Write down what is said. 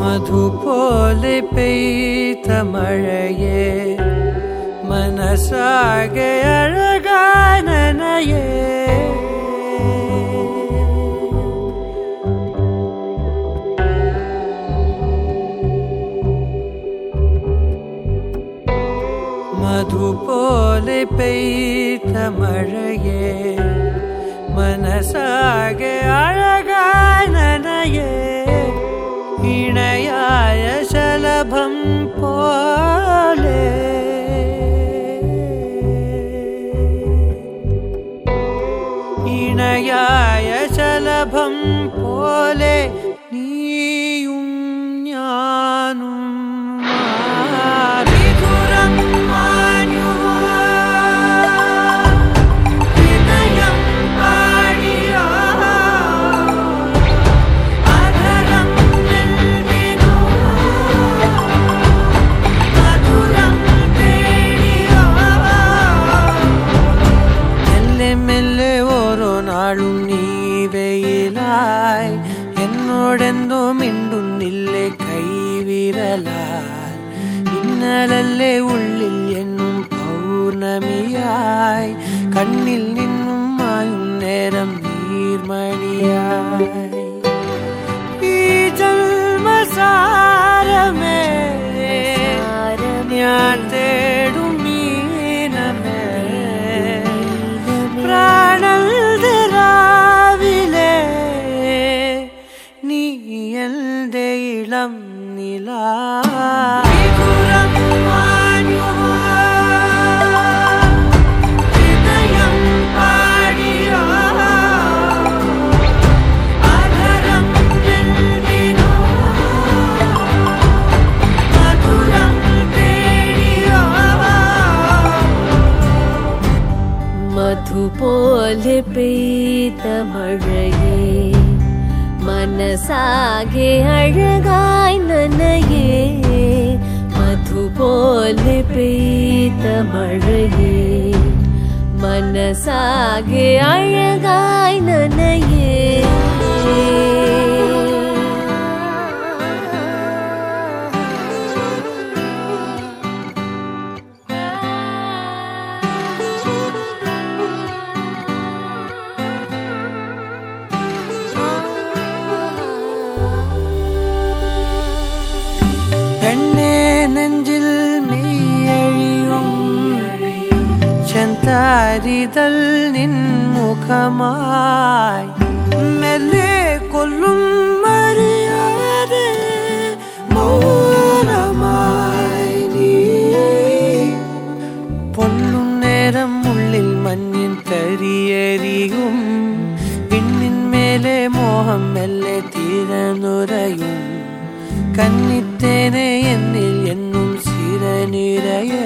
മധു പോലെ പെയ്ത മഴയെ മനസ്സാകെ അഴകാനനയേ മധു പോലെ പെയ്ത മഴയെ മനസ്സാകെ അഴകാനനയേ पीणयाय शलभं पोले। इणयाय शलभं पोले। നാളും നീ വെയിലായി. എന്നോടെന്തോ മിണ്ടുന്നില്ലേ കൈവിരലാൽ ഇന്നലല്ലേ ഉള്ളിൽ എന്നും പൗർണമിയായി. കണ്ണിൽ നിന്നും മായും നേരം നീർമണിയായി. ഈ ജന്മസാരമേ. ഞാൻ തേടും മധുപോലെ പെയ്ത മഴയേ മനസാകെ അഴകായി നനയേ മധുപോലെ പെയ്ത മഴയേ മനസാകെ അഴകായി നനയേ ചെന്താരിതൽ നിൻമുഖമായി മെല്ലെ കൊല്ലും മറിയാതെ പൊല്ലും നേരം ഉള്ളിൽ മഞ്ഞിൻ തരിയരിയും പിന്നിന്മേലെ മോഹം മെല്ലെ തീരനുരയും. കന്നിത്തേനെ എന്നിൽ എന്നും സിരനിരയെ